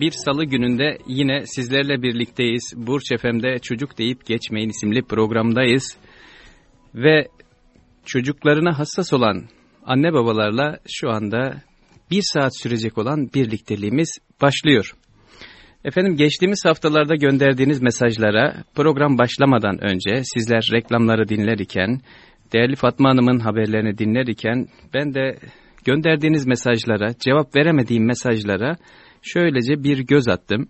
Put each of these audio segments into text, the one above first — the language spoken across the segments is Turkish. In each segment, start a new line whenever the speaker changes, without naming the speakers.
Bir salı gününde yine sizlerle birlikteyiz. Burç FM'de Çocuk Deyip Geçmeyin isimli programdayız. Ve çocuklarına hassas olan anne babalarla şu anda bir saat sürecek olan birlikteliğimiz başlıyor. Efendim geçtiğimiz haftalarda gönderdiğiniz mesajlara program başlamadan önce sizler reklamları dinler iken, değerli Fatma Hanım'ın haberlerini dinler iken ben de gönderdiğiniz mesajlara, cevap veremediğim mesajlara şöylece bir göz attım.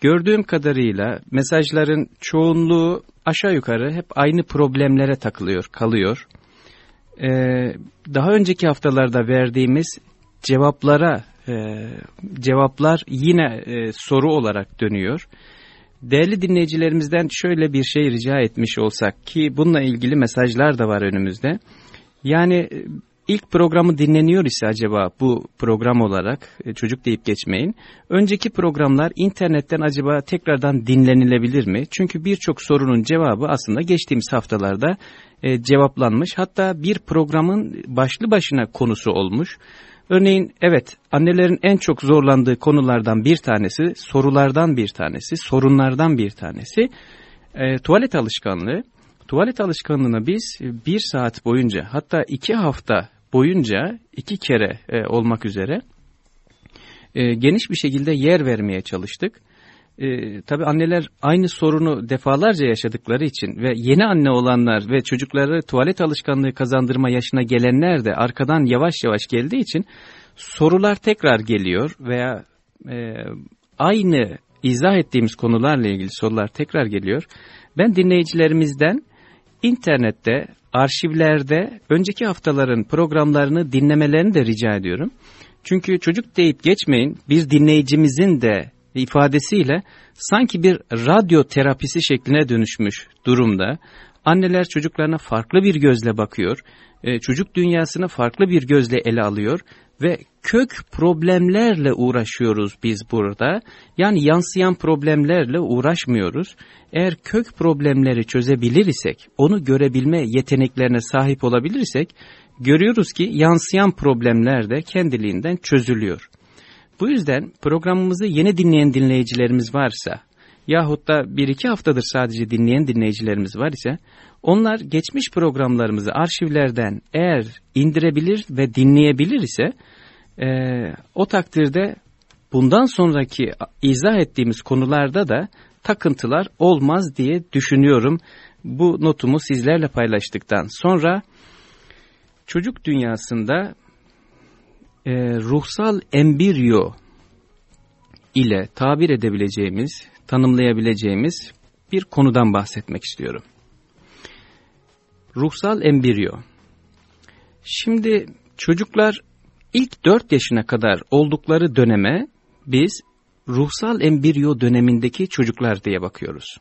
Gördüğüm kadarıyla mesajların çoğunluğu aşağı yukarı hep aynı problemlere takılıyor, kalıyor. Ee, daha önceki haftalarda verdiğimiz cevaplara, e, cevaplar yine e, soru olarak dönüyor. Değerli dinleyicilerimizden şöyle bir şey rica etmiş olsak ki bununla ilgili mesajlar da var önümüzde. Yani İlk programı dinleniyor ise acaba bu program olarak e, çocuk deyip geçmeyin. Önceki programlar internetten acaba tekrardan dinlenilebilir mi? Çünkü birçok sorunun cevabı aslında geçtiğimiz haftalarda e, cevaplanmış. Hatta bir programın başlı başına konusu olmuş. Örneğin evet annelerin en çok zorlandığı konulardan bir tanesi, sorulardan bir tanesi, sorunlardan bir tanesi e, tuvalet alışkanlığı. Tuvalet alışkanlığına biz bir saat boyunca hatta iki hafta boyunca iki kere e, olmak üzere e, geniş bir şekilde yer vermeye çalıştık. E, tabii anneler aynı sorunu defalarca yaşadıkları için ve yeni anne olanlar ve çocukları tuvalet alışkanlığı kazandırma yaşına gelenler de arkadan yavaş yavaş geldiği için sorular tekrar geliyor veya e, aynı izah ettiğimiz konularla ilgili sorular tekrar geliyor. Ben dinleyicilerimizden internette arşivlerde önceki haftaların programlarını dinlemelerini de rica ediyorum. Çünkü çocuk deyip geçmeyin bir dinleyicimizin de ifadesiyle sanki bir radyo terapisi şekline dönüşmüş durumda. Anneler çocuklarına farklı bir gözle bakıyor, e, çocuk dünyasını farklı bir gözle ele alıyor ve kök problemlerle uğraşıyoruz biz burada. Yani yansıyan problemlerle uğraşmıyoruz. Eğer kök problemleri çözebilir isek, onu görebilme yeteneklerine sahip olabilirsek, görüyoruz ki yansıyan problemler de kendiliğinden çözülüyor. Bu yüzden programımızı yeni dinleyen dinleyicilerimiz varsa, yahut da bir iki haftadır sadece dinleyen dinleyicilerimiz var ise, onlar geçmiş programlarımızı arşivlerden eğer indirebilir ve dinleyebilir ise, e, o takdirde bundan sonraki izah ettiğimiz konularda da takıntılar olmaz diye düşünüyorum. Bu notumu sizlerle paylaştıktan sonra çocuk dünyasında e, ruhsal embriyo ile tabir edebileceğimiz, tanımlayabileceğimiz bir konudan bahsetmek istiyorum. Ruhsal embriyo. Şimdi çocuklar ilk 4 yaşına kadar oldukları döneme biz ruhsal embriyo dönemindeki çocuklar diye bakıyoruz.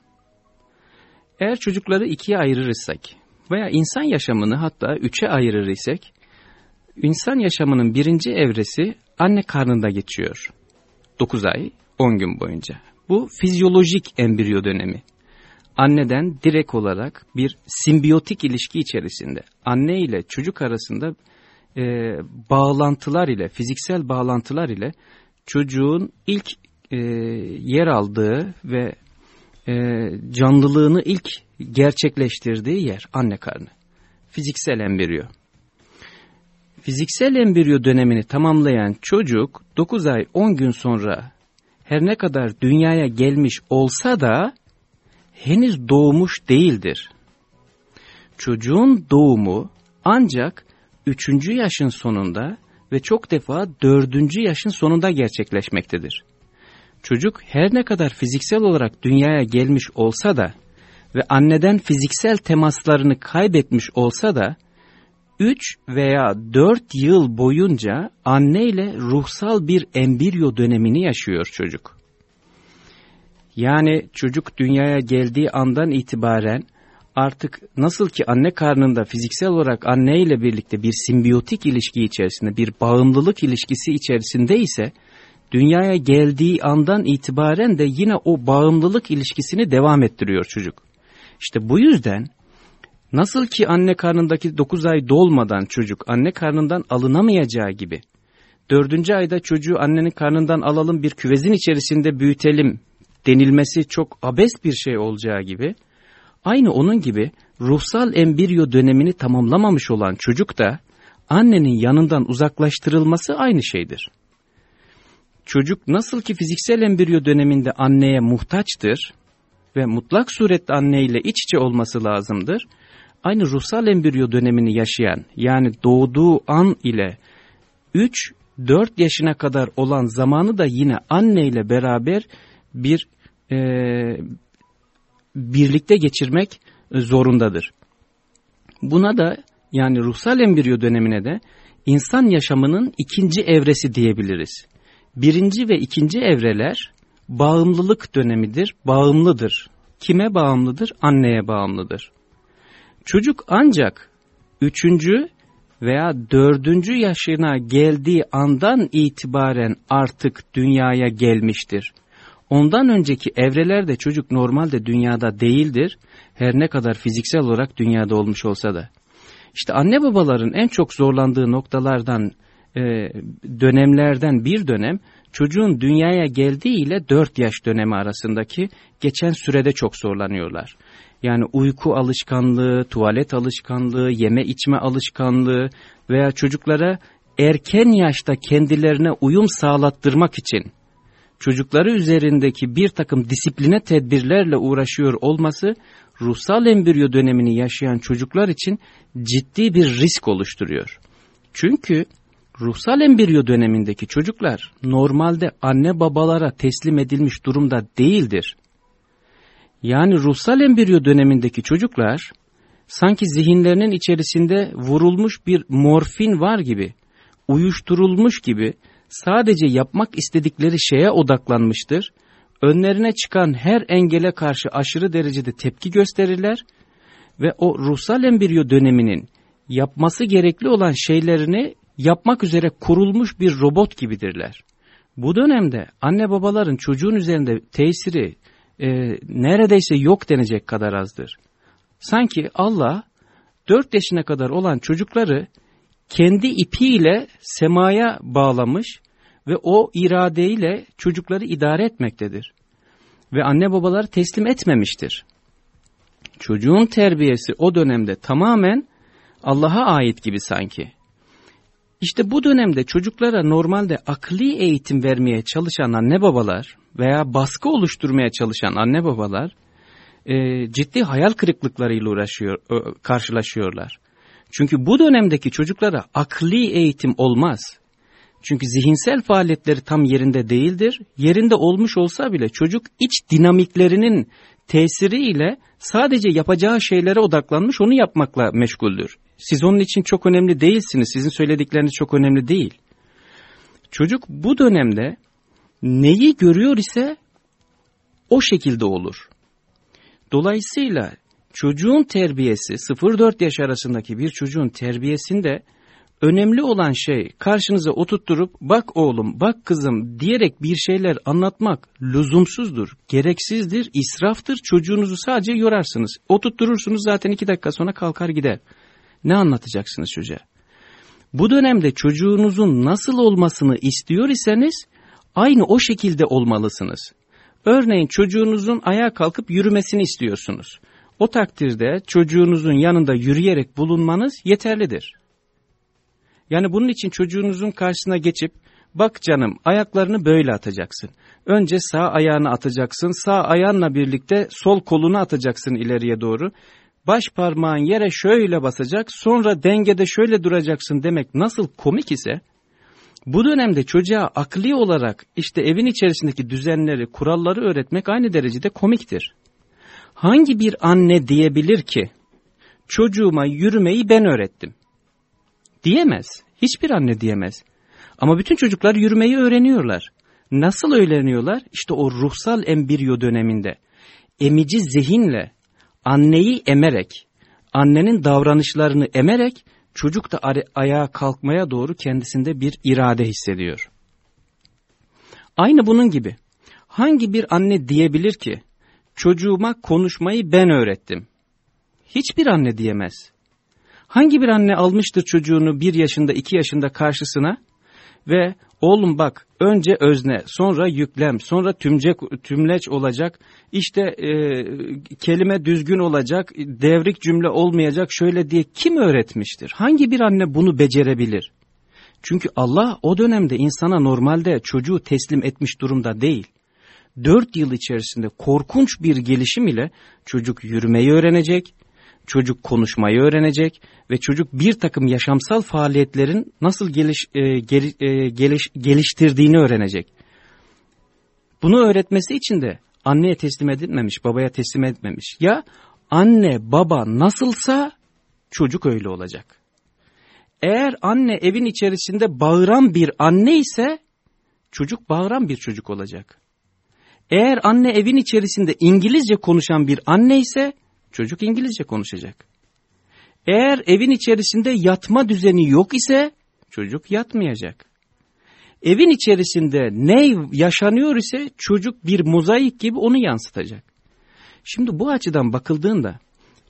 Eğer çocukları ikiye ayırırsak veya insan yaşamını hatta üçe ayırır isek, insan yaşamının birinci evresi anne karnında geçiyor. 9 ay 10 gün boyunca. Bu fizyolojik embriyo dönemi. Anneden direkt olarak bir simbiyotik ilişki içerisinde anne ile çocuk arasında e, bağlantılar ile fiziksel bağlantılar ile çocuğun ilk e, yer aldığı ve e, canlılığını ilk gerçekleştirdiği yer anne karnı. Fiziksel embriyo. Fiziksel embriyo dönemini tamamlayan çocuk 9 ay 10 gün sonra her ne kadar dünyaya gelmiş olsa da henüz doğmuş değildir. Çocuğun doğumu ancak üçüncü yaşın sonunda ve çok defa dördüncü yaşın sonunda gerçekleşmektedir. Çocuk her ne kadar fiziksel olarak dünyaya gelmiş olsa da ve anneden fiziksel temaslarını kaybetmiş olsa da 3 veya 4 yıl boyunca anne ile ruhsal bir embriyo dönemini yaşıyor çocuk. Yani çocuk dünyaya geldiği andan itibaren artık nasıl ki anne karnında fiziksel olarak anne ile birlikte bir simbiyotik ilişki içerisinde, bir bağımlılık ilişkisi içerisinde ise dünyaya geldiği andan itibaren de yine o bağımlılık ilişkisini devam ettiriyor çocuk. İşte bu yüzden nasıl ki anne karnındaki 9 ay dolmadan çocuk anne karnından alınamayacağı gibi, dördüncü ayda çocuğu annenin karnından alalım bir küvezin içerisinde büyütelim denilmesi çok abes bir şey olacağı gibi, aynı onun gibi ruhsal embriyo dönemini tamamlamamış olan çocuk da annenin yanından uzaklaştırılması aynı şeydir. Çocuk nasıl ki fiziksel embriyo döneminde anneye muhtaçtır ve mutlak surette anneyle iç içe olması lazımdır. Aynı ruhsal embriyo dönemini yaşayan yani doğduğu an ile 3-4 yaşına kadar olan zamanı da yine anneyle beraber bir e, birlikte geçirmek zorundadır. Buna da yani ruhsal embriyo dönemine de insan yaşamının ikinci evresi diyebiliriz. Birinci ve ikinci evreler bağımlılık dönemidir, bağımlıdır. Kime bağımlıdır? Anneye bağımlıdır. Çocuk ancak üçüncü veya dördüncü yaşına geldiği andan itibaren artık dünyaya gelmiştir. Ondan önceki evrelerde çocuk normalde dünyada değildir. Her ne kadar fiziksel olarak dünyada olmuş olsa da. İşte anne babaların en çok zorlandığı noktalardan, e, dönemlerden bir dönem çocuğun dünyaya geldiği ile 4 yaş dönemi arasındaki geçen sürede çok zorlanıyorlar. Yani uyku alışkanlığı, tuvalet alışkanlığı, yeme içme alışkanlığı veya çocuklara erken yaşta kendilerine uyum sağlattırmak için çocukları üzerindeki bir takım disipline tedbirlerle uğraşıyor olması ruhsal embriyo dönemini yaşayan çocuklar için ciddi bir risk oluşturuyor. Çünkü ruhsal embriyo dönemindeki çocuklar normalde anne babalara teslim edilmiş durumda değildir. Yani ruhsal embriyo dönemindeki çocuklar sanki zihinlerinin içerisinde vurulmuş bir morfin var gibi, uyuşturulmuş gibi sadece yapmak istedikleri şeye odaklanmıştır. Önlerine çıkan her engele karşı aşırı derecede tepki gösterirler ve o ruhsal embriyo döneminin yapması gerekli olan şeylerini yapmak üzere kurulmuş bir robot gibidirler. Bu dönemde anne babaların çocuğun üzerinde tesiri e, neredeyse yok denecek kadar azdır. Sanki Allah dört yaşına kadar olan çocukları kendi ipiyle semaya bağlamış ve o iradeyle çocukları idare etmektedir. Ve anne babalar teslim etmemiştir. Çocuğun terbiyesi o dönemde tamamen Allah'a ait gibi sanki. İşte bu dönemde çocuklara normalde akli eğitim vermeye çalışan anne babalar veya baskı oluşturmaya çalışan anne babalar e, ciddi hayal kırıklıklarıyla uğraşıyor, karşılaşıyorlar. Çünkü bu dönemdeki çocuklara akli eğitim olmaz. Çünkü zihinsel faaliyetleri tam yerinde değildir. Yerinde olmuş olsa bile çocuk iç dinamiklerinin tesiriyle sadece yapacağı şeylere odaklanmış onu yapmakla meşguldür. Siz onun için çok önemli değilsiniz. Sizin söyledikleriniz çok önemli değil. Çocuk bu dönemde neyi görüyor ise o şekilde olur. Dolayısıyla çocuğun terbiyesi 0-4 yaş arasındaki bir çocuğun terbiyesinde önemli olan şey karşınıza oturtturup bak oğlum bak kızım diyerek bir şeyler anlatmak lüzumsuzdur, gereksizdir, israftır. Çocuğunuzu sadece yorarsınız. Oturtturursunuz zaten iki dakika sonra kalkar gider. Ne anlatacaksınız çocuğa? Bu dönemde çocuğunuzun nasıl olmasını istiyor iseniz aynı o şekilde olmalısınız. Örneğin çocuğunuzun ayağa kalkıp yürümesini istiyorsunuz. O takdirde çocuğunuzun yanında yürüyerek bulunmanız yeterlidir. Yani bunun için çocuğunuzun karşısına geçip Bak canım ayaklarını böyle atacaksın. Önce sağ ayağını atacaksın. Sağ ayağınla birlikte sol kolunu atacaksın ileriye doğru. Baş parmağın yere şöyle basacak. Sonra dengede şöyle duracaksın demek nasıl komik ise bu dönemde çocuğa akli olarak işte evin içerisindeki düzenleri, kuralları öğretmek aynı derecede komiktir. Hangi bir anne diyebilir ki çocuğuma yürümeyi ben öğrettim? Diyemez. Hiçbir anne diyemez. Ama bütün çocuklar yürümeyi öğreniyorlar. Nasıl öğreniyorlar? İşte o ruhsal embriyo döneminde. Emici zihinle, anneyi emerek, annenin davranışlarını emerek, çocuk da ayağa kalkmaya doğru kendisinde bir irade hissediyor. Aynı bunun gibi. Hangi bir anne diyebilir ki, çocuğuma konuşmayı ben öğrettim? Hiçbir anne diyemez. Hangi bir anne almıştır çocuğunu bir yaşında iki yaşında karşısına ve oğlum bak önce özne sonra yüklem sonra tümcek, tümleç olacak işte e, kelime düzgün olacak devrik cümle olmayacak şöyle diye kim öğretmiştir? Hangi bir anne bunu becerebilir? Çünkü Allah o dönemde insana normalde çocuğu teslim etmiş durumda değil. Dört yıl içerisinde korkunç bir gelişim ile çocuk yürümeyi öğrenecek, çocuk konuşmayı öğrenecek ve çocuk bir takım yaşamsal faaliyetlerin nasıl geliş, e, gel, e, geliş, geliştirdiğini öğrenecek. Bunu öğretmesi için de anneye teslim edilmemiş, babaya teslim etmemiş. Ya anne baba nasılsa çocuk öyle olacak. Eğer anne evin içerisinde bağıran bir anne ise çocuk bağıran bir çocuk olacak. Eğer anne evin içerisinde İngilizce konuşan bir anne ise çocuk İngilizce konuşacak. Eğer evin içerisinde yatma düzeni yok ise çocuk yatmayacak. Evin içerisinde ne yaşanıyor ise çocuk bir mozaik gibi onu yansıtacak. Şimdi bu açıdan bakıldığında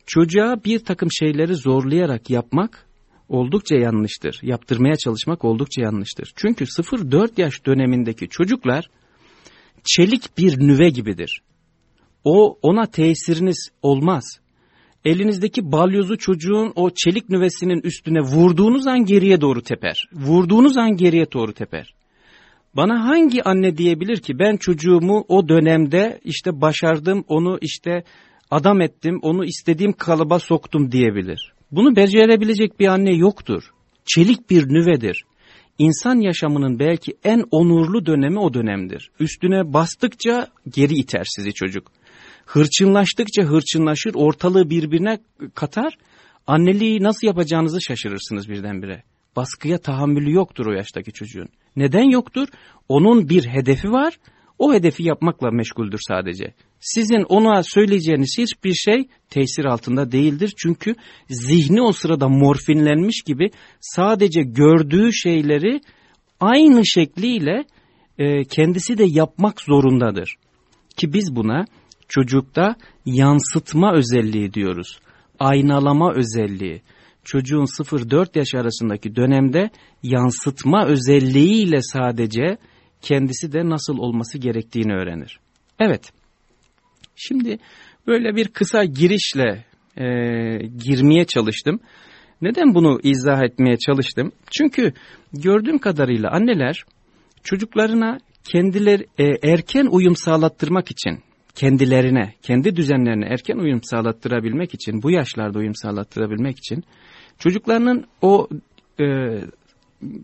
çocuğa bir takım şeyleri zorlayarak yapmak oldukça yanlıştır. Yaptırmaya çalışmak oldukça yanlıştır. Çünkü 0-4 yaş dönemindeki çocuklar çelik bir nüve gibidir. O ona tesiriniz olmaz. Elinizdeki balyozu çocuğun o çelik nüvesinin üstüne vurduğunuz an geriye doğru teper. Vurduğunuz an geriye doğru teper. Bana hangi anne diyebilir ki ben çocuğumu o dönemde işte başardım, onu işte adam ettim, onu istediğim kalıba soktum diyebilir. Bunu becerebilecek bir anne yoktur. Çelik bir nüvedir. İnsan yaşamının belki en onurlu dönemi o dönemdir. Üstüne bastıkça geri iter sizi çocuk. Hırçınlaştıkça hırçınlaşır, ortalığı birbirine katar. Anneliği nasıl yapacağınızı şaşırırsınız birdenbire. Baskıya tahammülü yoktur o yaştaki çocuğun. Neden yoktur? Onun bir hedefi var, o hedefi yapmakla meşguldür sadece. Sizin ona söyleyeceğiniz hiçbir şey tesir altında değildir. Çünkü zihni o sırada morfinlenmiş gibi sadece gördüğü şeyleri aynı şekliyle e, kendisi de yapmak zorundadır. Ki biz buna çocukta yansıtma özelliği diyoruz. Aynalama özelliği. Çocuğun 0-4 yaş arasındaki dönemde yansıtma özelliğiyle sadece kendisi de nasıl olması gerektiğini öğrenir. Evet, şimdi böyle bir kısa girişle e, girmeye çalıştım. Neden bunu izah etmeye çalıştım? Çünkü gördüğüm kadarıyla anneler çocuklarına kendileri e, erken uyum sağlattırmak için kendilerine, kendi düzenlerine erken uyum sağlattırabilmek için, bu yaşlarda uyum sağlattırabilmek için çocuklarının o e,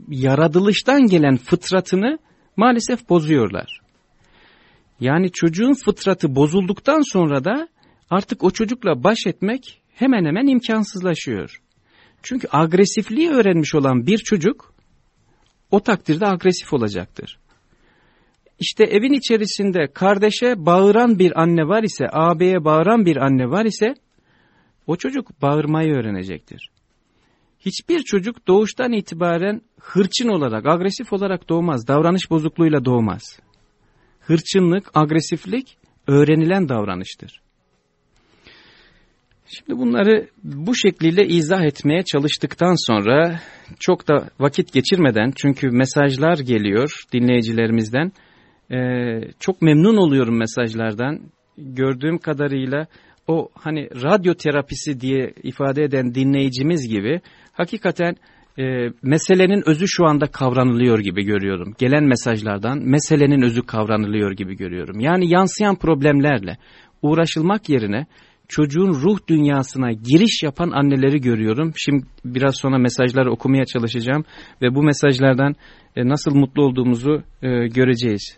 yaratılıştan gelen fıtratını maalesef bozuyorlar. Yani çocuğun fıtratı bozulduktan sonra da artık o çocukla baş etmek hemen hemen imkansızlaşıyor. Çünkü agresifliği öğrenmiş olan bir çocuk o takdirde agresif olacaktır. İşte evin içerisinde kardeşe bağıran bir anne var ise, ağabeye bağıran bir anne var ise o çocuk bağırmayı öğrenecektir. Hiçbir çocuk doğuştan itibaren hırçın olarak, agresif olarak doğmaz. Davranış bozukluğuyla doğmaz. Hırçınlık, agresiflik öğrenilen davranıştır. Şimdi bunları bu şekliyle izah etmeye çalıştıktan sonra çok da vakit geçirmeden çünkü mesajlar geliyor dinleyicilerimizden. Ee, çok memnun oluyorum mesajlardan. Gördüğüm kadarıyla o hani radyo terapisi diye ifade eden dinleyicimiz gibi hakikaten e, meselenin özü şu anda kavranılıyor gibi görüyorum. Gelen mesajlardan meselenin özü kavranılıyor gibi görüyorum. Yani yansıyan problemlerle uğraşılmak yerine çocuğun ruh dünyasına giriş yapan anneleri görüyorum. Şimdi biraz sonra mesajları okumaya çalışacağım ve bu mesajlardan e, nasıl mutlu olduğumuzu e, göreceğiz.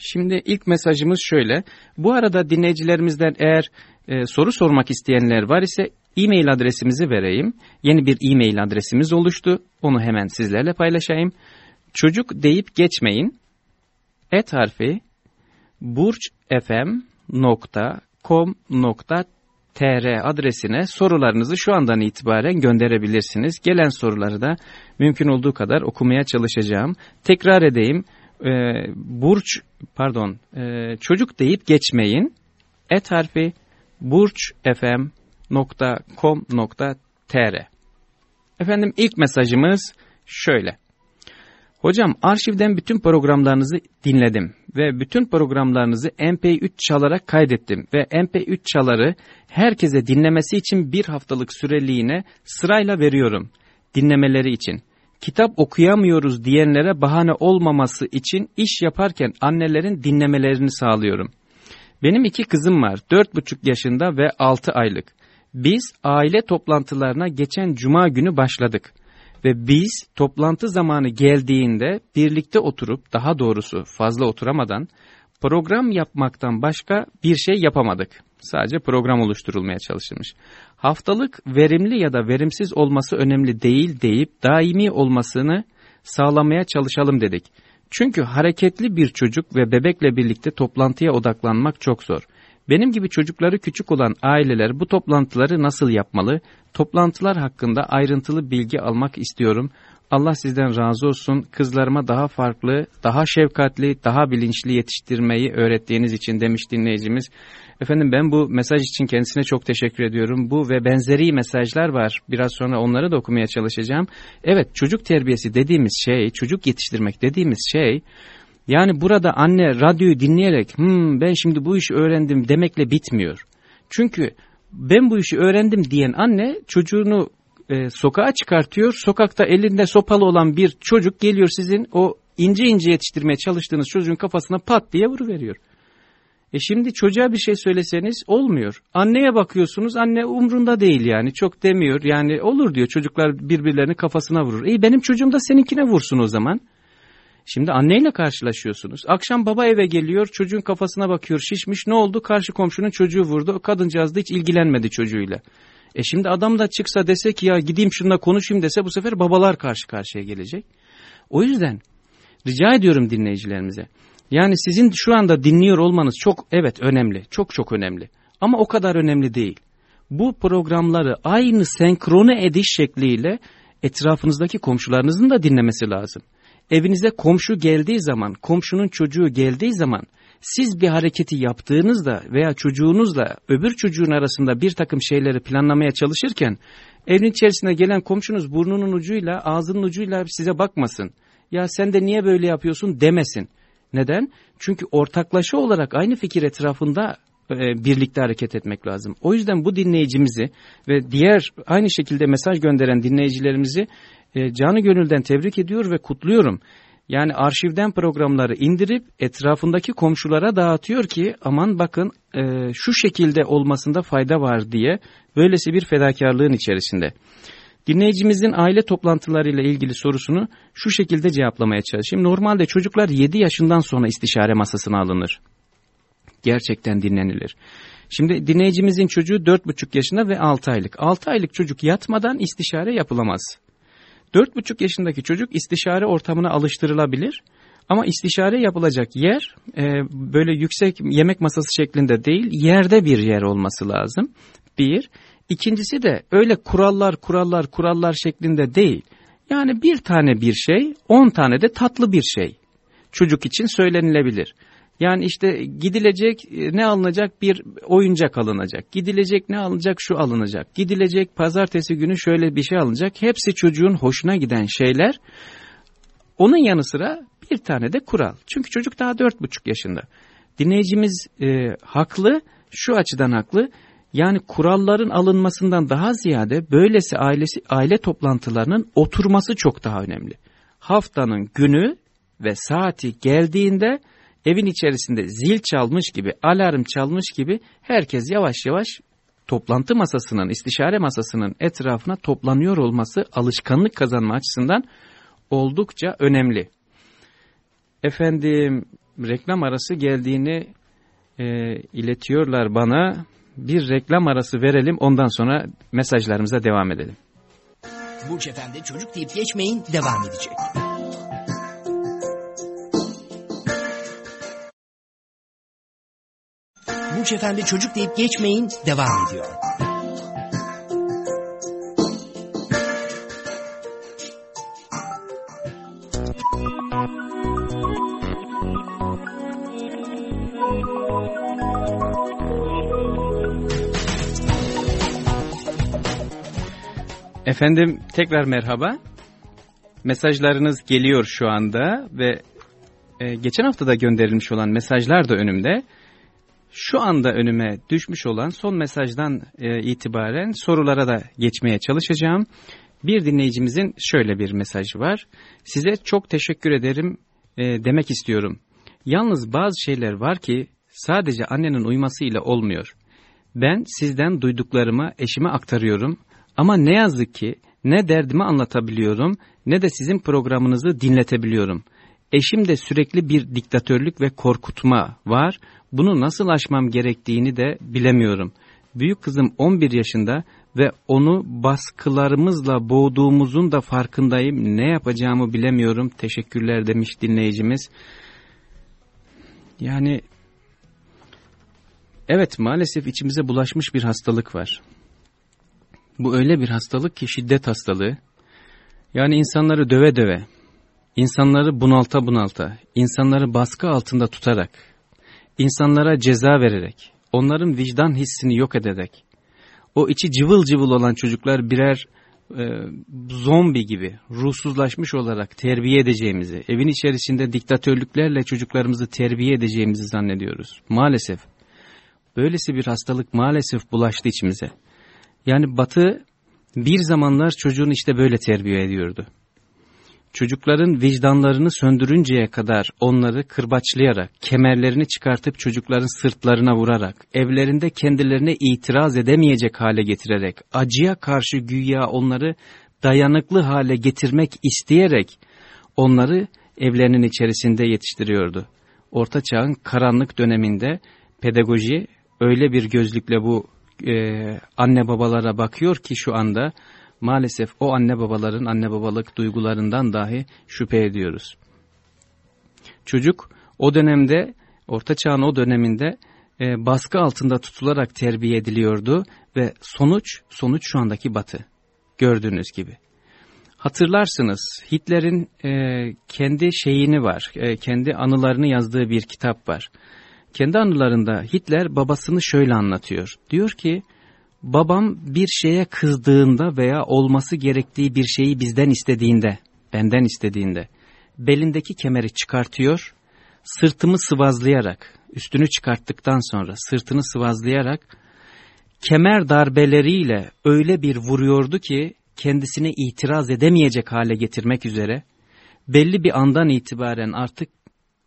Şimdi ilk mesajımız şöyle. Bu arada dinleyicilerimizden eğer e, soru sormak isteyenler var ise e-mail adresimizi vereyim. Yeni bir e-mail adresimiz oluştu. Onu hemen sizlerle paylaşayım. Çocuk deyip geçmeyin. Et harfi burçfm.com.tr adresine sorularınızı şu andan itibaren gönderebilirsiniz. Gelen soruları da mümkün olduğu kadar okumaya çalışacağım. Tekrar edeyim. E, burç pardon e, çocuk deyip geçmeyin. Et harfi burçfm.com.tr Efendim ilk mesajımız şöyle. Hocam arşivden bütün programlarınızı dinledim ve bütün programlarınızı MP3 çalarak kaydettim ve MP3 çaları herkese dinlemesi için bir haftalık süreliğine sırayla veriyorum dinlemeleri için. Kitap okuyamıyoruz diyenlere bahane olmaması için iş yaparken annelerin dinlemelerini sağlıyorum. Benim iki kızım var, dört buçuk yaşında ve altı aylık. Biz aile toplantılarına geçen cuma günü başladık. Ve biz toplantı zamanı geldiğinde birlikte oturup, daha doğrusu fazla oturamadan, program yapmaktan başka bir şey yapamadık. Sadece program oluşturulmaya çalışılmış. Haftalık verimli ya da verimsiz olması önemli değil deyip daimi olmasını sağlamaya çalışalım dedik. Çünkü hareketli bir çocuk ve bebekle birlikte toplantıya odaklanmak çok zor. Benim gibi çocukları küçük olan aileler bu toplantıları nasıl yapmalı? Toplantılar hakkında ayrıntılı bilgi almak istiyorum. Allah sizden razı olsun. Kızlarıma daha farklı, daha şefkatli, daha bilinçli yetiştirmeyi öğrettiğiniz için demiş dinleyicimiz. Efendim ben bu mesaj için kendisine çok teşekkür ediyorum. Bu ve benzeri mesajlar var. Biraz sonra onları da okumaya çalışacağım. Evet çocuk terbiyesi dediğimiz şey, çocuk yetiştirmek dediğimiz şey... Yani burada anne radyoyu dinleyerek hmm, ben şimdi bu işi öğrendim demekle bitmiyor. Çünkü ben bu işi öğrendim diyen anne çocuğunu e, sokağa çıkartıyor. Sokakta elinde sopalı olan bir çocuk geliyor sizin o ince ince yetiştirmeye çalıştığınız çocuğun kafasına pat diye vuruveriyor. E şimdi çocuğa bir şey söyleseniz olmuyor. Anneye bakıyorsunuz anne umrunda değil yani çok demiyor. Yani olur diyor çocuklar birbirlerini kafasına vurur. E benim çocuğum da seninkine vursun o zaman. Şimdi anneyle karşılaşıyorsunuz. Akşam baba eve geliyor çocuğun kafasına bakıyor şişmiş ne oldu karşı komşunun çocuğu vurdu. O kadıncağız da hiç ilgilenmedi çocuğuyla. E şimdi adam da çıksa dese ki ya gideyim şununla konuşayım dese bu sefer babalar karşı karşıya gelecek. O yüzden rica ediyorum dinleyicilerimize. Yani sizin şu anda dinliyor olmanız çok evet önemli. Çok çok önemli. Ama o kadar önemli değil. Bu programları aynı senkrone ediş şekliyle etrafınızdaki komşularınızın da dinlemesi lazım. Evinize komşu geldiği zaman, komşunun çocuğu geldiği zaman siz bir hareketi yaptığınızda veya çocuğunuzla öbür çocuğun arasında bir takım şeyleri planlamaya çalışırken evin içerisine gelen komşunuz burnunun ucuyla ağzının ucuyla size bakmasın. Ya sen de niye böyle yapıyorsun demesin. Neden? Çünkü ortaklaşa olarak aynı fikir etrafında e, birlikte hareket etmek lazım. O yüzden bu dinleyicimizi ve diğer aynı şekilde mesaj gönderen dinleyicilerimizi e, canı gönülden tebrik ediyor ve kutluyorum. Yani arşivden programları indirip etrafındaki komşulara dağıtıyor ki aman bakın e, şu şekilde olmasında fayda var diye böylesi bir fedakarlığın içerisinde. Dinleyicimizin aile toplantılarıyla ilgili sorusunu şu şekilde cevaplamaya çalışayım. Normalde çocuklar 7 yaşından sonra istişare masasına alınır. Gerçekten dinlenilir. Şimdi dinleyicimizin çocuğu 4,5 yaşında ve 6 aylık. 6 aylık çocuk yatmadan istişare yapılamaz. 4,5 yaşındaki çocuk istişare ortamına alıştırılabilir. Ama istişare yapılacak yer e, böyle yüksek yemek masası şeklinde değil yerde bir yer olması lazım. Bir. İkincisi de öyle kurallar kurallar kurallar şeklinde değil. Yani bir tane bir şey on tane de tatlı bir şey çocuk için söylenilebilir. Yani işte gidilecek ne alınacak bir oyuncak alınacak. Gidilecek ne alınacak şu alınacak. Gidilecek pazartesi günü şöyle bir şey alınacak. Hepsi çocuğun hoşuna giden şeyler. Onun yanı sıra bir tane de kural. Çünkü çocuk daha dört buçuk yaşında. Dinleyicimiz e, haklı, şu açıdan haklı. Yani kuralların alınmasından daha ziyade böylesi ailesi, aile toplantılarının oturması çok daha önemli. Haftanın günü ve saati geldiğinde evin içerisinde zil çalmış gibi, alarm çalmış gibi herkes yavaş yavaş toplantı masasının, istişare masasının etrafına toplanıyor olması alışkanlık kazanma açısından oldukça önemli. Efendim reklam arası geldiğini e, iletiyorlar bana. Bir reklam arası verelim ondan sonra mesajlarımıza devam edelim.
Burç Efendi çocuk deyip geçmeyin devam edecek. Burç Efendi çocuk deyip geçmeyin devam ediyor.
Efendim tekrar merhaba. Mesajlarınız geliyor şu anda ve e, geçen hafta da gönderilmiş olan mesajlar da önümde. Şu anda önüme düşmüş olan son mesajdan e, itibaren sorulara da geçmeye çalışacağım. Bir dinleyicimizin şöyle bir mesajı var. Size çok teşekkür ederim e, demek istiyorum. Yalnız bazı şeyler var ki sadece annenin uymasıyla olmuyor. Ben sizden duyduklarımı eşime aktarıyorum ama ne yazık ki ne derdimi anlatabiliyorum ne de sizin programınızı dinletebiliyorum. Eşimde sürekli bir diktatörlük ve korkutma var. Bunu nasıl aşmam gerektiğini de bilemiyorum. Büyük kızım 11 yaşında ve onu baskılarımızla boğduğumuzun da farkındayım. Ne yapacağımı bilemiyorum. Teşekkürler demiş dinleyicimiz. Yani evet maalesef içimize bulaşmış bir hastalık var. Bu öyle bir hastalık ki şiddet hastalığı. Yani insanları döve döve, insanları bunalta bunalta, insanları baskı altında tutarak, insanlara ceza vererek, onların vicdan hissini yok ederek, o içi cıvıl cıvıl olan çocuklar birer e, zombi gibi ruhsuzlaşmış olarak terbiye edeceğimizi, evin içerisinde diktatörlüklerle çocuklarımızı terbiye edeceğimizi zannediyoruz. Maalesef. Böylesi bir hastalık maalesef bulaştı içimize. Yani Batı bir zamanlar çocuğunu işte böyle terbiye ediyordu. Çocukların vicdanlarını söndürünceye kadar onları kırbaçlayarak, kemerlerini çıkartıp çocukların sırtlarına vurarak, evlerinde kendilerine itiraz edemeyecek hale getirerek, acıya karşı güya onları dayanıklı hale getirmek isteyerek onları evlerinin içerisinde yetiştiriyordu. Orta çağın karanlık döneminde pedagoji öyle bir gözlükle bu e, anne babalara bakıyor ki şu anda maalesef o anne babaların anne babalık duygularından dahi şüphe ediyoruz. Çocuk o dönemde orta çağın o döneminde e, baskı altında tutularak terbiye ediliyordu ve sonuç sonuç şu andaki batı gördüğünüz gibi. Hatırlarsınız Hitler'in e, kendi şeyini var, e, kendi anılarını yazdığı bir kitap var. Kendi anılarında Hitler babasını şöyle anlatıyor. Diyor ki babam bir şeye kızdığında veya olması gerektiği bir şeyi bizden istediğinde, benden istediğinde belindeki kemeri çıkartıyor, sırtımı sıvazlayarak, üstünü çıkarttıktan sonra sırtını sıvazlayarak kemer darbeleriyle öyle bir vuruyordu ki kendisine itiraz edemeyecek hale getirmek üzere belli bir andan itibaren artık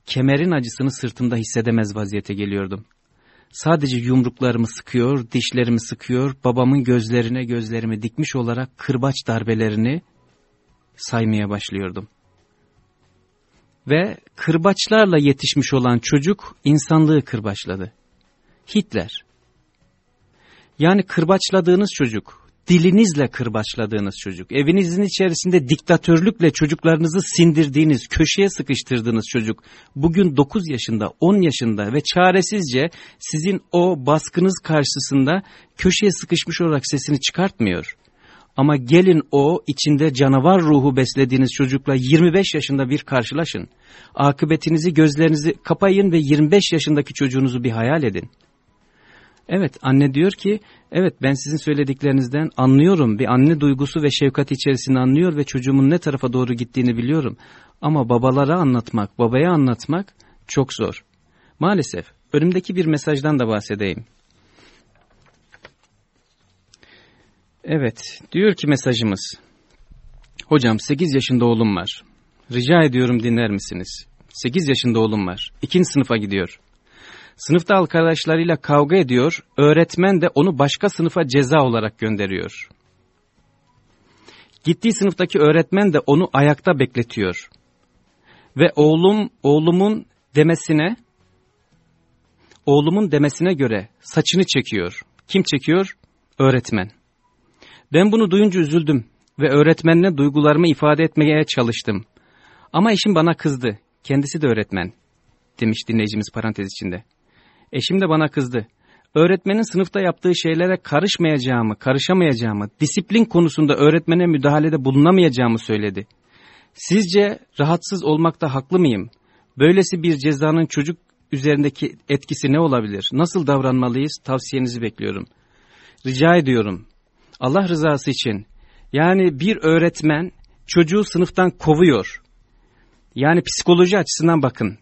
kemerin acısını sırtımda hissedemez vaziyete geliyordum. Sadece yumruklarımı sıkıyor, dişlerimi sıkıyor, babamın gözlerine gözlerimi dikmiş olarak kırbaç darbelerini saymaya başlıyordum. Ve kırbaçlarla yetişmiş olan çocuk insanlığı kırbaçladı. Hitler. Yani kırbaçladığınız çocuk, dilinizle kırbaçladığınız çocuk, evinizin içerisinde diktatörlükle çocuklarınızı sindirdiğiniz, köşeye sıkıştırdığınız çocuk, bugün 9 yaşında, 10 yaşında ve çaresizce sizin o baskınız karşısında köşeye sıkışmış olarak sesini çıkartmıyor. Ama gelin o içinde canavar ruhu beslediğiniz çocukla 25 yaşında bir karşılaşın. Akıbetinizi gözlerinizi kapayın ve 25 yaşındaki çocuğunuzu bir hayal edin. Evet anne diyor ki evet ben sizin söylediklerinizden anlıyorum bir anne duygusu ve şefkat içerisinde anlıyor ve çocuğumun ne tarafa doğru gittiğini biliyorum. Ama babalara anlatmak babaya anlatmak çok zor. Maalesef önümdeki bir mesajdan da bahsedeyim. Evet, diyor ki mesajımız. Hocam 8 yaşında oğlum var. Rica ediyorum dinler misiniz? 8 yaşında oğlum var. İkinci sınıfa gidiyor. Sınıfta arkadaşlarıyla kavga ediyor. Öğretmen de onu başka sınıfa ceza olarak gönderiyor. Gittiği sınıftaki öğretmen de onu ayakta bekletiyor. Ve oğlum, oğlumun demesine, oğlumun demesine göre saçını çekiyor. Kim çekiyor? Öğretmen. Ben bunu duyunca üzüldüm ve öğretmenine duygularımı ifade etmeye çalıştım. Ama eşim bana kızdı. Kendisi de öğretmen. Demiş dinleyicimiz parantez içinde. Eşim de bana kızdı. Öğretmenin sınıfta yaptığı şeylere karışmayacağımı, karışamayacağımı, disiplin konusunda öğretmene müdahalede bulunamayacağımı söyledi. Sizce rahatsız olmakta haklı mıyım? Böylesi bir cezanın çocuk üzerindeki etkisi ne olabilir? Nasıl davranmalıyız? Tavsiyenizi bekliyorum. Rica ediyorum. Allah rızası için. Yani bir öğretmen çocuğu sınıftan kovuyor. Yani psikoloji açısından bakın.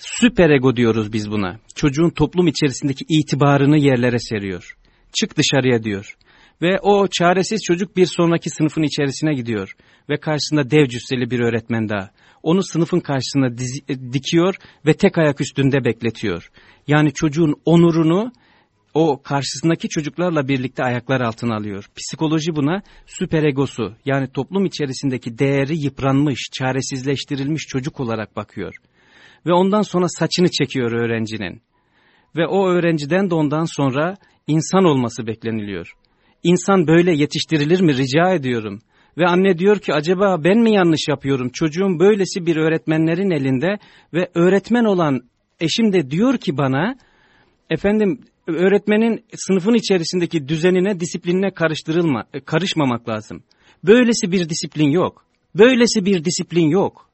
Süper ego diyoruz biz buna. Çocuğun toplum içerisindeki itibarını yerlere seriyor. Çık dışarıya diyor. Ve o çaresiz çocuk bir sonraki sınıfın içerisine gidiyor. Ve karşısında dev cüsseli bir öğretmen daha. Onu sınıfın karşısına dizi, e, dikiyor ve tek ayak üstünde bekletiyor. Yani çocuğun onurunu o karşısındaki çocuklarla birlikte ayaklar altına alıyor. Psikoloji buna süper egosu yani toplum içerisindeki değeri yıpranmış, çaresizleştirilmiş çocuk olarak bakıyor. Ve ondan sonra saçını çekiyor öğrencinin. Ve o öğrenciden de ondan sonra insan olması bekleniliyor. İnsan böyle yetiştirilir mi rica ediyorum. Ve anne diyor ki acaba ben mi yanlış yapıyorum? Çocuğum böylesi bir öğretmenlerin elinde ve öğretmen olan eşim de diyor ki bana efendim öğretmenin sınıfın içerisindeki düzenine, disiplinine karıştırılma, e, karışmamak lazım. Böylesi bir disiplin yok. Böylesi bir disiplin yok.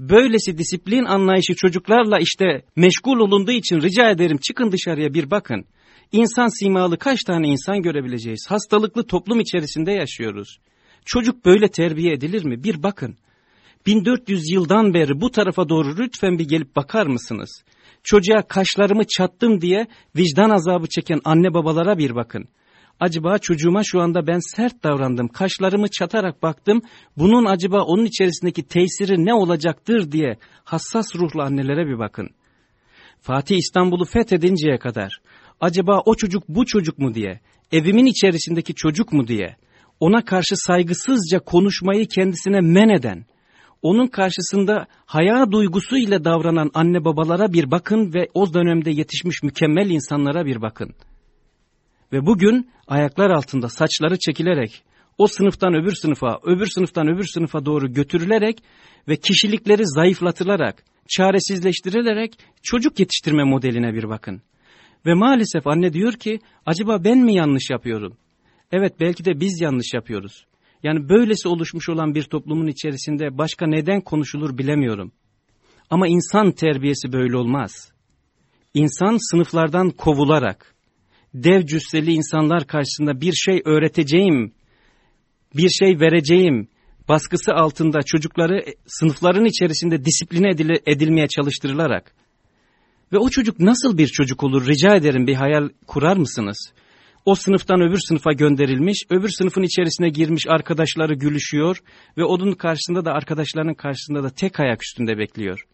Böylesi disiplin anlayışı çocuklarla işte meşgul olunduğu için rica ederim çıkın dışarıya bir bakın. İnsan simalı kaç tane insan görebileceğiz? Hastalıklı toplum içerisinde yaşıyoruz. Çocuk böyle terbiye edilir mi? Bir bakın. 1400 yıldan beri bu tarafa doğru lütfen bir gelip bakar mısınız? Çocuğa kaşlarımı çattım diye vicdan azabı çeken anne babalara bir bakın. Acaba çocuğuma şu anda ben sert davrandım, kaşlarımı çatarak baktım, bunun acaba onun içerisindeki tesiri ne olacaktır diye hassas ruhlu annelere bir bakın. Fatih İstanbul'u fethedinceye kadar acaba o çocuk bu çocuk mu diye, evimin içerisindeki çocuk mu diye, ona karşı saygısızca konuşmayı kendisine men eden, onun karşısında haya duygusuyla davranan anne babalara bir bakın ve o dönemde yetişmiş mükemmel insanlara bir bakın. Ve bugün ayaklar altında saçları çekilerek o sınıftan öbür sınıfa, öbür sınıftan öbür sınıfa doğru götürülerek ve kişilikleri zayıflatılarak, çaresizleştirilerek çocuk yetiştirme modeline bir bakın. Ve maalesef anne diyor ki acaba ben mi yanlış yapıyorum? Evet belki de biz yanlış yapıyoruz. Yani böylesi oluşmuş olan bir toplumun içerisinde başka neden konuşulur bilemiyorum. Ama insan terbiyesi böyle olmaz. İnsan sınıflardan kovularak, dev cüsseli insanlar karşısında bir şey öğreteceğim, bir şey vereceğim baskısı altında çocukları sınıfların içerisinde disipline edilmeye çalıştırılarak ve o çocuk nasıl bir çocuk olur rica ederim bir hayal kurar mısınız? O sınıftan öbür sınıfa gönderilmiş, öbür sınıfın içerisine girmiş arkadaşları gülüşüyor ve onun karşısında da arkadaşlarının karşısında da tek ayak üstünde bekliyor.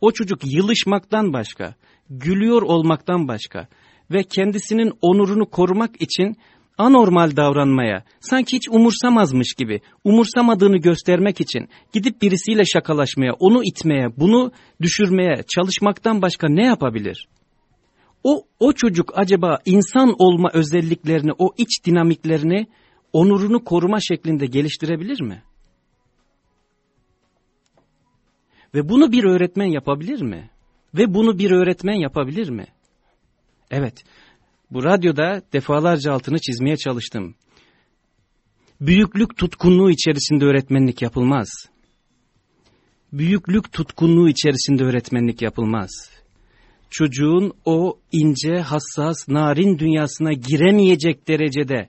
O çocuk yılışmaktan başka, gülüyor olmaktan başka ve kendisinin onurunu korumak için anormal davranmaya, sanki hiç umursamazmış gibi, umursamadığını göstermek için gidip birisiyle şakalaşmaya, onu itmeye, bunu düşürmeye çalışmaktan başka ne yapabilir? O, o çocuk acaba insan olma özelliklerini, o iç dinamiklerini, onurunu koruma şeklinde geliştirebilir mi? Ve bunu bir öğretmen yapabilir mi? Ve bunu bir öğretmen yapabilir mi? Evet, bu radyoda defalarca altını çizmeye çalıştım. Büyüklük tutkunluğu içerisinde öğretmenlik yapılmaz. Büyüklük tutkunluğu içerisinde öğretmenlik yapılmaz. Çocuğun o ince, hassas, narin dünyasına giremeyecek derecede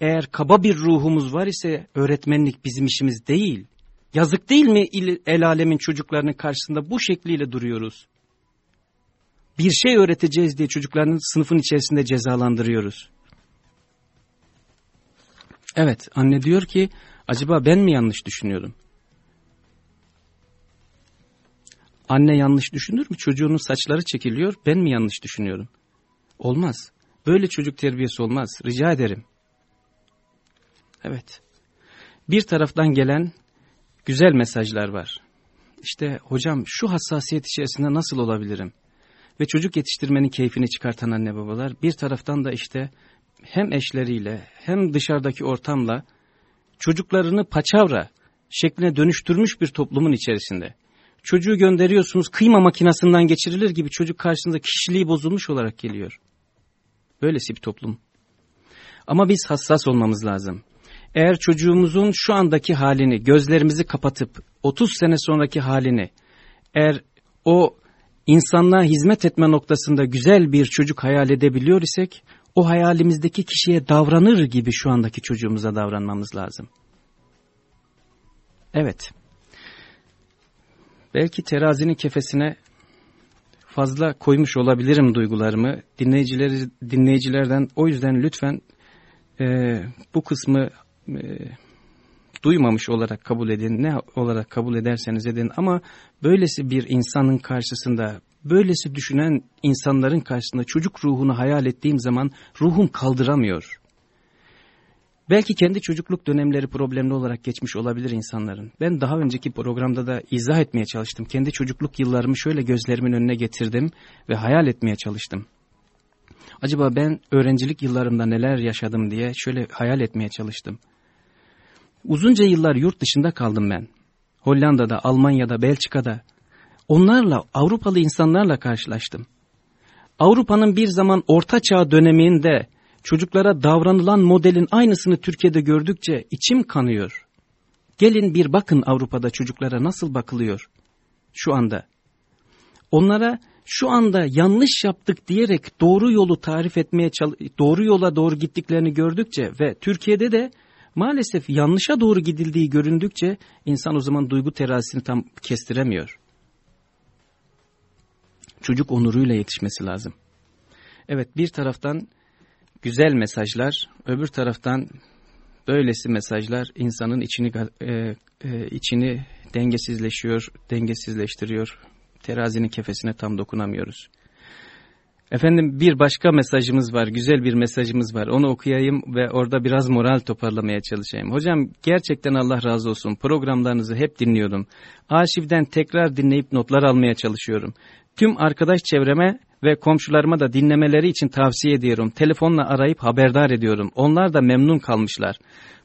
eğer kaba bir ruhumuz var ise öğretmenlik bizim işimiz değil. Yazık değil mi el alemin çocuklarının karşısında bu şekliyle duruyoruz? Bir şey öğreteceğiz diye çocukların sınıfın içerisinde cezalandırıyoruz. Evet anne diyor ki acaba ben mi yanlış düşünüyorum? Anne yanlış düşünür mü? Çocuğunun saçları çekiliyor ben mi yanlış düşünüyorum? Olmaz. Böyle çocuk terbiyesi olmaz. Rica ederim. Evet. Bir taraftan gelen güzel mesajlar var. İşte hocam şu hassasiyet içerisinde nasıl olabilirim? Ve çocuk yetiştirmenin keyfini çıkartan anne babalar bir taraftan da işte hem eşleriyle hem dışarıdaki ortamla çocuklarını paçavra şekline dönüştürmüş bir toplumun içerisinde. Çocuğu gönderiyorsunuz kıyma makinasından geçirilir gibi çocuk karşısında kişiliği bozulmuş olarak geliyor. Böylesi bir toplum. Ama biz hassas olmamız lazım. Eğer çocuğumuzun şu andaki halini gözlerimizi kapatıp 30 sene sonraki halini eğer o insanlığa hizmet etme noktasında güzel bir çocuk hayal edebiliyor isek o hayalimizdeki kişiye davranır gibi şu andaki çocuğumuza davranmamız lazım. Evet. Belki terazinin kefesine fazla koymuş olabilirim duygularımı. Dinleyicileri, dinleyicilerden o yüzden lütfen e, bu kısmı e, duymamış olarak kabul edin. Ne olarak kabul ederseniz edin ama böylesi bir insanın karşısında, böylesi düşünen insanların karşısında çocuk ruhunu hayal ettiğim zaman ruhum kaldıramıyor. Belki kendi çocukluk dönemleri problemli olarak geçmiş olabilir insanların. Ben daha önceki programda da izah etmeye çalıştım. Kendi çocukluk yıllarımı şöyle gözlerimin önüne getirdim ve hayal etmeye çalıştım. Acaba ben öğrencilik yıllarımda neler yaşadım diye şöyle hayal etmeye çalıştım. Uzunca yıllar yurt dışında kaldım ben. Hollanda'da, Almanya'da, Belçika'da. Onlarla, Avrupalı insanlarla karşılaştım. Avrupa'nın bir zaman orta çağ döneminde çocuklara davranılan modelin aynısını Türkiye'de gördükçe içim kanıyor. Gelin bir bakın Avrupa'da çocuklara nasıl bakılıyor şu anda. Onlara şu anda yanlış yaptık diyerek doğru yolu tarif etmeye doğru yola doğru gittiklerini gördükçe ve Türkiye'de de maalesef yanlışa doğru gidildiği göründükçe insan o zaman duygu terazisini tam kestiremiyor. Çocuk onuruyla yetişmesi lazım. Evet bir taraftan güzel mesajlar, öbür taraftan böylesi mesajlar insanın içini e, e, içini dengesizleşiyor, dengesizleştiriyor. Terazinin kefesine tam dokunamıyoruz. Efendim bir başka mesajımız var, güzel bir mesajımız var. Onu okuyayım ve orada biraz moral toparlamaya çalışayım. Hocam gerçekten Allah razı olsun. Programlarınızı hep dinliyordum. Arşivden tekrar dinleyip notlar almaya çalışıyorum. Tüm arkadaş çevreme ve komşularıma da dinlemeleri için tavsiye ediyorum. Telefonla arayıp haberdar ediyorum. Onlar da memnun kalmışlar.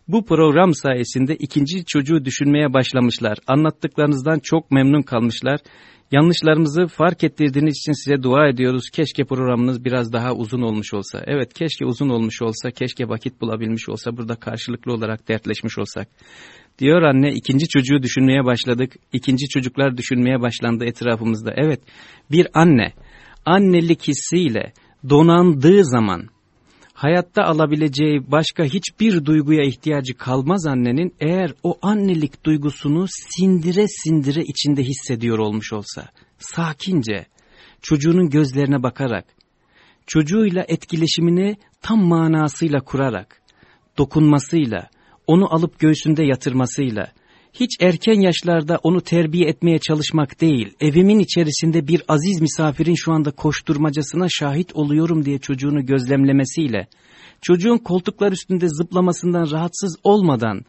Bu program sayesinde ikinci çocuğu düşünmeye başlamışlar. Anlattıklarınızdan çok memnun kalmışlar. Yanlışlarımızı fark ettirdiğiniz için size dua ediyoruz. Keşke programınız biraz daha uzun olmuş olsa. Evet keşke uzun olmuş olsa, keşke vakit bulabilmiş olsa, burada karşılıklı olarak dertleşmiş olsak. Diyor anne ikinci çocuğu düşünmeye başladık. İkinci çocuklar düşünmeye başlandı etrafımızda. Evet bir anne annelik hissiyle donandığı zaman hayatta alabileceği başka hiçbir duyguya ihtiyacı kalmaz annenin eğer o annelik duygusunu sindire sindire içinde hissediyor olmuş olsa. Sakince, çocuğunun gözlerine bakarak, çocuğuyla etkileşimini tam manasıyla kurarak, dokunmasıyla, onu alıp göğsünde yatırmasıyla, hiç erken yaşlarda onu terbiye etmeye çalışmak değil, evimin içerisinde bir aziz misafirin şu anda koşturmacasına şahit oluyorum diye çocuğunu gözlemlemesiyle, çocuğun koltuklar üstünde zıplamasından rahatsız olmadan,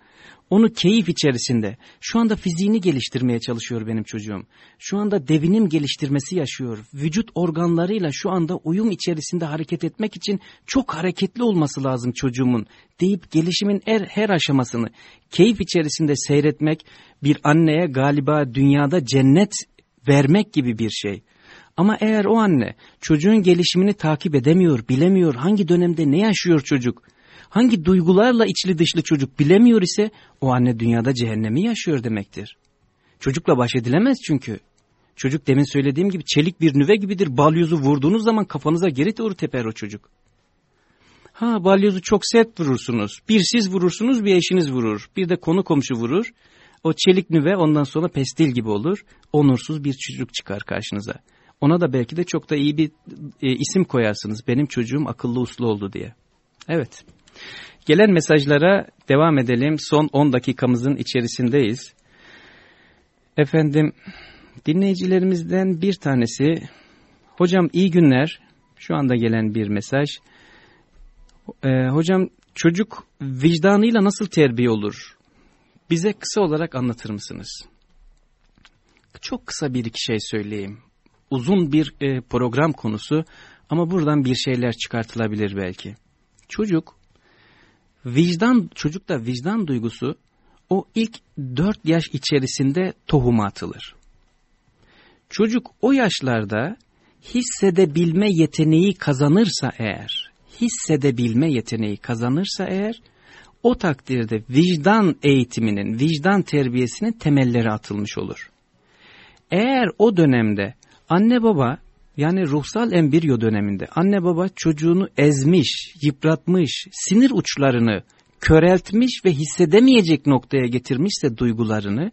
onu keyif içerisinde, şu anda fiziğini geliştirmeye çalışıyor benim çocuğum. Şu anda devinim geliştirmesi yaşıyor. Vücut organlarıyla şu anda uyum içerisinde hareket etmek için çok hareketli olması lazım çocuğumun. Deyip gelişimin her, her aşamasını keyif içerisinde seyretmek bir anneye galiba dünyada cennet vermek gibi bir şey. Ama eğer o anne çocuğun gelişimini takip edemiyor, bilemiyor, hangi dönemde ne yaşıyor çocuk hangi duygularla içli dışlı çocuk bilemiyor ise o anne dünyada cehennemi yaşıyor demektir. Çocukla baş edilemez çünkü. Çocuk demin söylediğim gibi çelik bir nüve gibidir. Balyozu vurduğunuz zaman kafanıza geri doğru teper o çocuk. Ha balyozu çok sert vurursunuz. Bir siz vurursunuz bir eşiniz vurur. Bir de konu komşu vurur. O çelik nüve ondan sonra pestil gibi olur. Onursuz bir çocuk çıkar karşınıza. Ona da belki de çok da iyi bir e, isim koyarsınız. Benim çocuğum akıllı uslu oldu diye. Evet. Gelen mesajlara devam edelim. Son 10 dakikamızın içerisindeyiz. Efendim dinleyicilerimizden bir tanesi hocam iyi günler şu anda gelen bir mesaj. Ee, hocam çocuk vicdanıyla nasıl terbiye olur? Bize kısa olarak anlatır mısınız? Çok kısa bir iki şey söyleyeyim. Uzun bir e, program konusu ama buradan bir şeyler çıkartılabilir belki. Çocuk vicdan çocukta vicdan duygusu o ilk dört yaş içerisinde tohuma atılır. Çocuk o yaşlarda hissedebilme yeteneği kazanırsa eğer, hissedebilme yeteneği kazanırsa eğer, o takdirde vicdan eğitiminin, vicdan terbiyesinin temelleri atılmış olur. Eğer o dönemde anne baba yani ruhsal embriyo döneminde anne baba çocuğunu ezmiş, yıpratmış, sinir uçlarını köreltmiş ve hissedemeyecek noktaya getirmişse duygularını,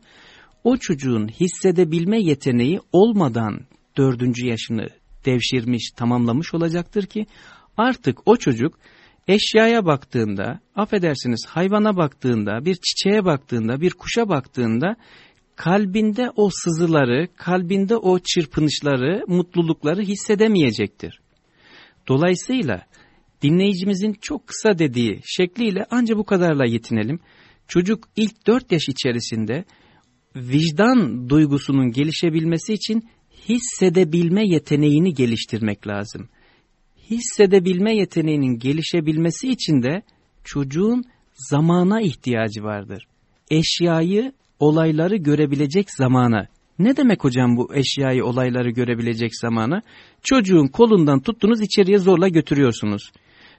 o çocuğun hissedebilme yeteneği olmadan dördüncü yaşını devşirmiş, tamamlamış olacaktır ki artık o çocuk eşyaya baktığında, affedersiniz hayvana baktığında, bir çiçeğe baktığında, bir kuşa baktığında kalbinde o sızıları, kalbinde o çırpınışları, mutlulukları hissedemeyecektir. Dolayısıyla dinleyicimizin çok kısa dediği şekliyle anca bu kadarla yetinelim. Çocuk ilk dört yaş içerisinde vicdan duygusunun gelişebilmesi için hissedebilme yeteneğini geliştirmek lazım. Hissedebilme yeteneğinin gelişebilmesi için de çocuğun zamana ihtiyacı vardır. Eşyayı olayları görebilecek zamana. Ne demek hocam bu eşyayı olayları görebilecek zamana? Çocuğun kolundan tuttunuz içeriye zorla götürüyorsunuz.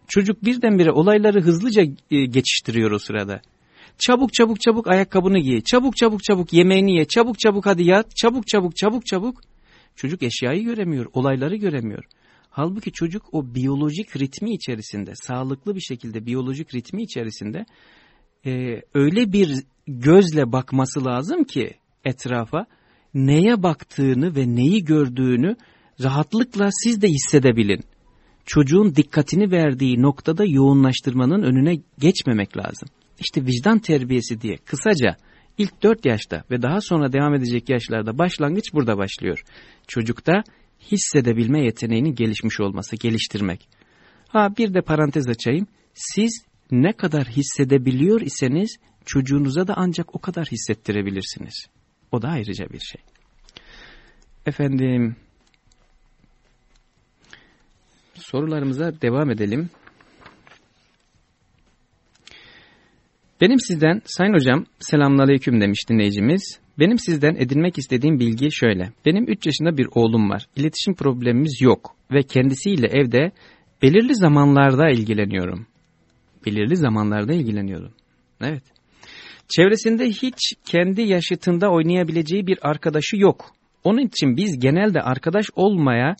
Çocuk birdenbire olayları hızlıca e, geçiştiriyor o sırada. Çabuk çabuk çabuk ayakkabını giy, çabuk çabuk çabuk yemeğini ye, çabuk çabuk hadi yat, çabuk çabuk çabuk çabuk. Çocuk eşyayı göremiyor, olayları göremiyor. Halbuki çocuk o biyolojik ritmi içerisinde, sağlıklı bir şekilde biyolojik ritmi içerisinde e, öyle bir gözle bakması lazım ki etrafa neye baktığını ve neyi gördüğünü rahatlıkla siz de hissedebilin. Çocuğun dikkatini verdiği noktada yoğunlaştırmanın önüne geçmemek lazım. İşte vicdan terbiyesi diye kısaca ilk 4 yaşta ve daha sonra devam edecek yaşlarda başlangıç burada başlıyor. Çocukta hissedebilme yeteneğinin gelişmiş olması, geliştirmek. Ha bir de parantez açayım. Siz ne kadar hissedebiliyor iseniz çocuğunuza da ancak o kadar hissettirebilirsiniz. O da ayrıca bir şey. Efendim sorularımıza devam edelim. Benim sizden Sayın Hocam selamünaleyküm demiş dinleyicimiz. Benim sizden edinmek istediğim bilgi şöyle. Benim 3 yaşında bir oğlum var. İletişim problemimiz yok ve kendisiyle evde belirli zamanlarda ilgileniyorum. Belirli zamanlarda ilgileniyorum. Evet. Çevresinde hiç kendi yaşıtında oynayabileceği bir arkadaşı yok. Onun için biz genelde arkadaş olmaya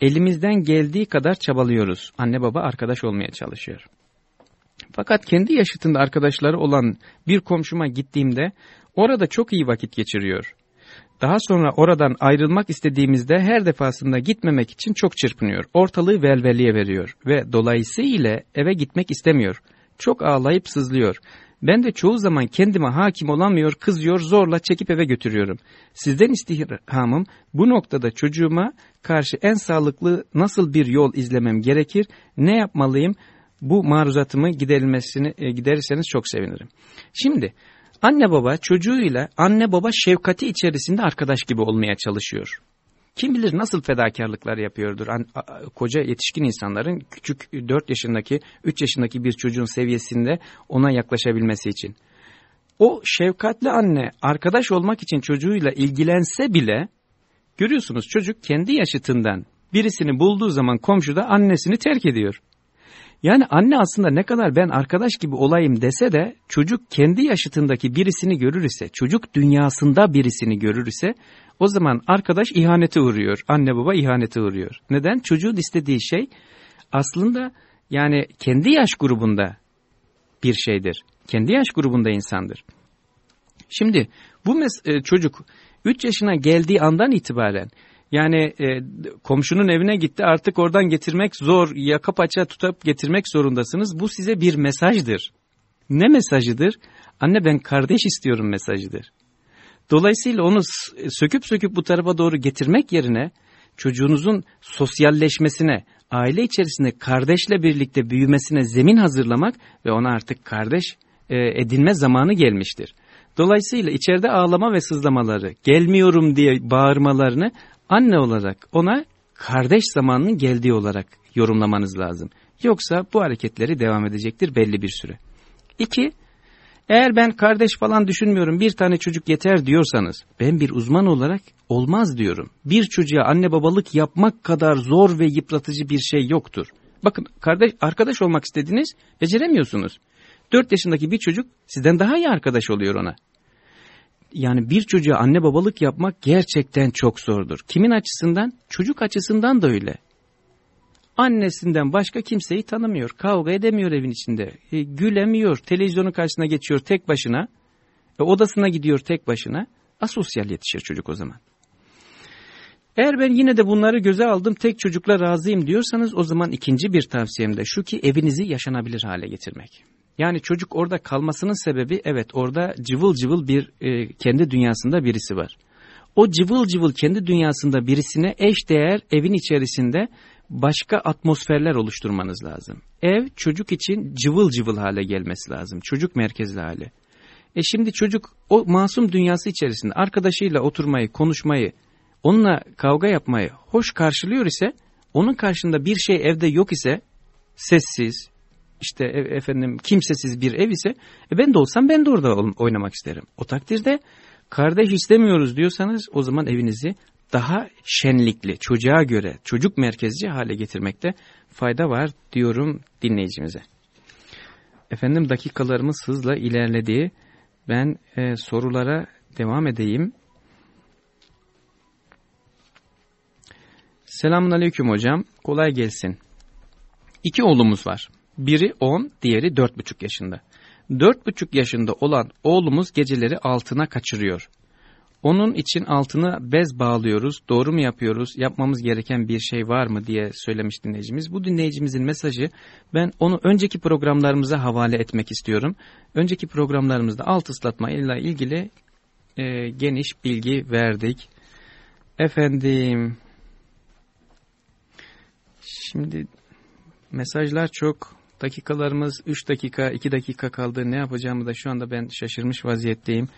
elimizden geldiği kadar çabalıyoruz. Anne baba arkadaş olmaya çalışıyor. Fakat kendi yaşıtında arkadaşları olan bir komşuma gittiğimde orada çok iyi vakit geçiriyor. Daha sonra oradan ayrılmak istediğimizde her defasında gitmemek için çok çırpınıyor. Ortalığı velveliye veriyor ve dolayısıyla eve gitmek istemiyor. Çok ağlayıp sızlıyor. Ben de çoğu zaman kendime hakim olamıyor, kızıyor, zorla çekip eve götürüyorum. Sizden istihramım bu noktada çocuğuma karşı en sağlıklı nasıl bir yol izlemem gerekir, ne yapmalıyım, bu maruzatımı giderilmesini e, giderirseniz çok sevinirim. Şimdi anne baba çocuğuyla anne baba şefkati içerisinde arkadaş gibi olmaya çalışıyor. Kim bilir nasıl fedakarlıklar yapıyordur koca yetişkin insanların küçük 4 yaşındaki 3 yaşındaki bir çocuğun seviyesinde ona yaklaşabilmesi için. O şefkatli anne arkadaş olmak için çocuğuyla ilgilense bile görüyorsunuz çocuk kendi yaşıtından birisini bulduğu zaman komşuda annesini terk ediyor. Yani anne aslında ne kadar ben arkadaş gibi olayım dese de çocuk kendi yaşıtındaki birisini görür ise, çocuk dünyasında birisini görür ise o zaman arkadaş ihanete uğruyor. Anne baba ihanete uğruyor. Neden? Çocuğun istediği şey aslında yani kendi yaş grubunda bir şeydir. Kendi yaş grubunda insandır. Şimdi bu e, çocuk 3 yaşına geldiği andan itibaren Yani e, komşunun evine gitti artık oradan getirmek zor, yaka paça tutup getirmek zorundasınız. Bu size bir mesajdır. Ne mesajıdır? Anne ben kardeş istiyorum mesajıdır. Dolayısıyla onu söküp söküp bu tarafa doğru getirmek yerine çocuğunuzun sosyalleşmesine, aile içerisinde kardeşle birlikte büyümesine zemin hazırlamak ve ona artık kardeş e, edinme zamanı gelmiştir. Dolayısıyla içeride ağlama ve sızlamaları, gelmiyorum diye bağırmalarını anne olarak ona kardeş zamanının geldiği olarak yorumlamanız lazım. Yoksa bu hareketleri devam edecektir belli bir süre. İki, eğer ben kardeş falan düşünmüyorum bir tane çocuk yeter diyorsanız ben bir uzman olarak olmaz diyorum. Bir çocuğa anne babalık yapmak kadar zor ve yıpratıcı bir şey yoktur. Bakın kardeş arkadaş olmak istediniz beceremiyorsunuz. 4 yaşındaki bir çocuk sizden daha iyi arkadaş oluyor ona. Yani bir çocuğa anne babalık yapmak gerçekten çok zordur. Kimin açısından? Çocuk açısından da öyle. Annesinden başka kimseyi tanımıyor. Kavga edemiyor evin içinde. E, gülemiyor. Televizyonun karşısına geçiyor tek başına. E, odasına gidiyor tek başına. Asosyal yetişir çocuk o zaman. Eğer ben yine de bunları göze aldım tek çocukla razıyım diyorsanız o zaman ikinci bir tavsiyem de şu ki evinizi yaşanabilir hale getirmek. Yani çocuk orada kalmasının sebebi evet orada cıvıl cıvıl bir e, kendi dünyasında birisi var. O cıvıl cıvıl kendi dünyasında birisine eş değer evin içerisinde başka atmosferler oluşturmanız lazım. Ev çocuk için cıvıl cıvıl hale gelmesi lazım. Çocuk merkezli hale. E şimdi çocuk o masum dünyası içerisinde arkadaşıyla oturmayı, konuşmayı, onunla kavga yapmayı hoş karşılıyor ise, onun karşında bir şey evde yok ise, sessiz, işte e, efendim kimsesiz bir ev ise, e ben de olsam ben de orada oynamak isterim. O takdirde kardeş istemiyoruz diyorsanız o zaman evinizi daha şenlikli, çocuğa göre, çocuk merkezci hale getirmekte fayda var diyorum dinleyicimize. Efendim dakikalarımız hızla ilerlediği ben e, sorulara devam edeyim. Selamun Aleyküm hocam. Kolay gelsin. İki oğlumuz var. Biri 10, diğeri 4,5 yaşında. 4,5 yaşında olan oğlumuz geceleri altına kaçırıyor. Onun için altına bez bağlıyoruz. Doğru mu yapıyoruz? Yapmamız gereken bir şey var mı diye söylemiş dinleyicimiz. Bu dinleyicimizin mesajı ben onu önceki programlarımıza havale etmek istiyorum. Önceki programlarımızda alt ıslatma ile ilgili e, geniş bilgi verdik. Efendim şimdi mesajlar çok dakikalarımız 3 dakika 2 dakika kaldı ne yapacağımı da şu anda ben şaşırmış vaziyetteyim.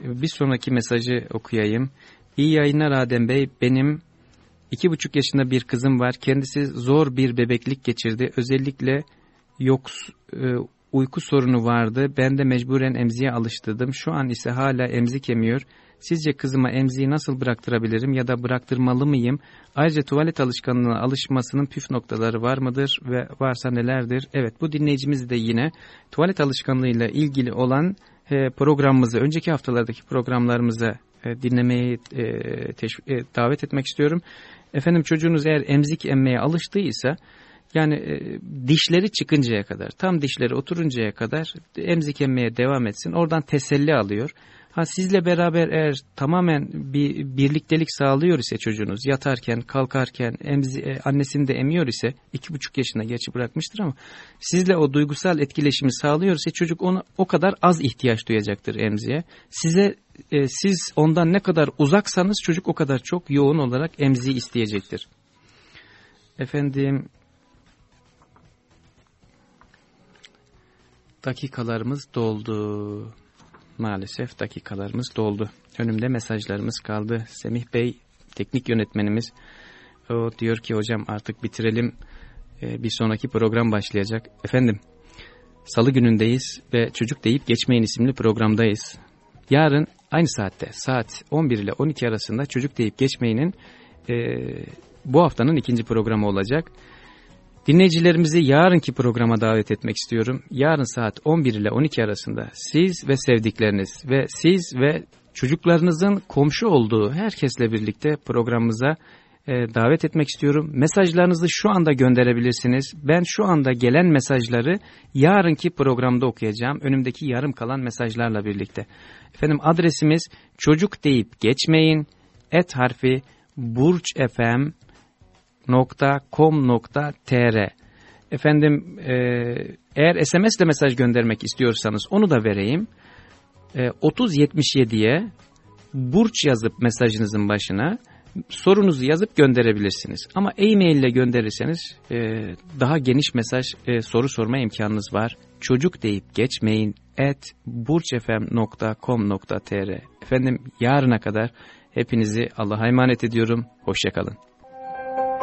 Bir sonraki mesajı okuyayım. İyi yayınlar Adem Bey. Benim iki buçuk yaşında bir kızım var. Kendisi zor bir bebeklik geçirdi. Özellikle yok e, uyku sorunu vardı. Ben de mecburen emziğe alıştırdım. Şu an ise hala emzik emiyor. Sizce kızıma emziği nasıl bıraktırabilirim ya da bıraktırmalı mıyım? Ayrıca tuvalet alışkanlığına alışmasının püf noktaları var mıdır ve varsa nelerdir? Evet bu dinleyicimiz de yine tuvalet alışkanlığıyla ilgili olan e, programımızı, önceki haftalardaki programlarımızı e, dinlemeyi e, davet etmek istiyorum. Efendim çocuğunuz eğer emzik emmeye alıştıysa yani dişleri çıkıncaya kadar, tam dişleri oturuncaya kadar emzik emmeye devam etsin. Oradan teselli alıyor. Ha sizle beraber eğer tamamen bir birliktelik sağlıyor ise çocuğunuz yatarken, kalkarken, emzi, e, annesini de emiyor ise iki buçuk yaşına geçi bırakmıştır ama sizle o duygusal etkileşimi sağlıyor ise çocuk ona o kadar az ihtiyaç duyacaktır emziğe. Size e, siz ondan ne kadar uzaksanız çocuk o kadar çok yoğun olarak emziği isteyecektir. Efendim dakikalarımız doldu. Maalesef dakikalarımız doldu. Önümde mesajlarımız kaldı. Semih Bey teknik yönetmenimiz o diyor ki hocam artık bitirelim. Ee, bir sonraki program başlayacak. Efendim salı günündeyiz ve çocuk deyip geçmeyin isimli programdayız. Yarın aynı saatte saat 11 ile 12 arasında çocuk deyip geçmeyinin e, bu haftanın ikinci programı olacak. Dinleyicilerimizi yarınki programa davet etmek istiyorum. Yarın saat 11 ile 12 arasında siz ve sevdikleriniz ve siz ve çocuklarınızın komşu olduğu herkesle birlikte programımıza e, davet etmek istiyorum. Mesajlarınızı şu anda gönderebilirsiniz. Ben şu anda gelen mesajları yarınki programda okuyacağım. Önümdeki yarım kalan mesajlarla birlikte. Efendim adresimiz çocuk deyip geçmeyin et harfi burçfm.com.tr Efendim e, eğer SMS ile mesaj göndermek istiyorsanız onu da vereyim. E, 3077'ye burç yazıp mesajınızın başına sorunuzu yazıp gönderebilirsiniz. Ama e-mail ile gönderirseniz e, daha geniş mesaj e, soru sorma imkanınız var. Çocuk deyip geçmeyin at burçfm.com.tr Efendim yarına kadar hepinizi Allah'a emanet ediyorum. Hoşçakalın.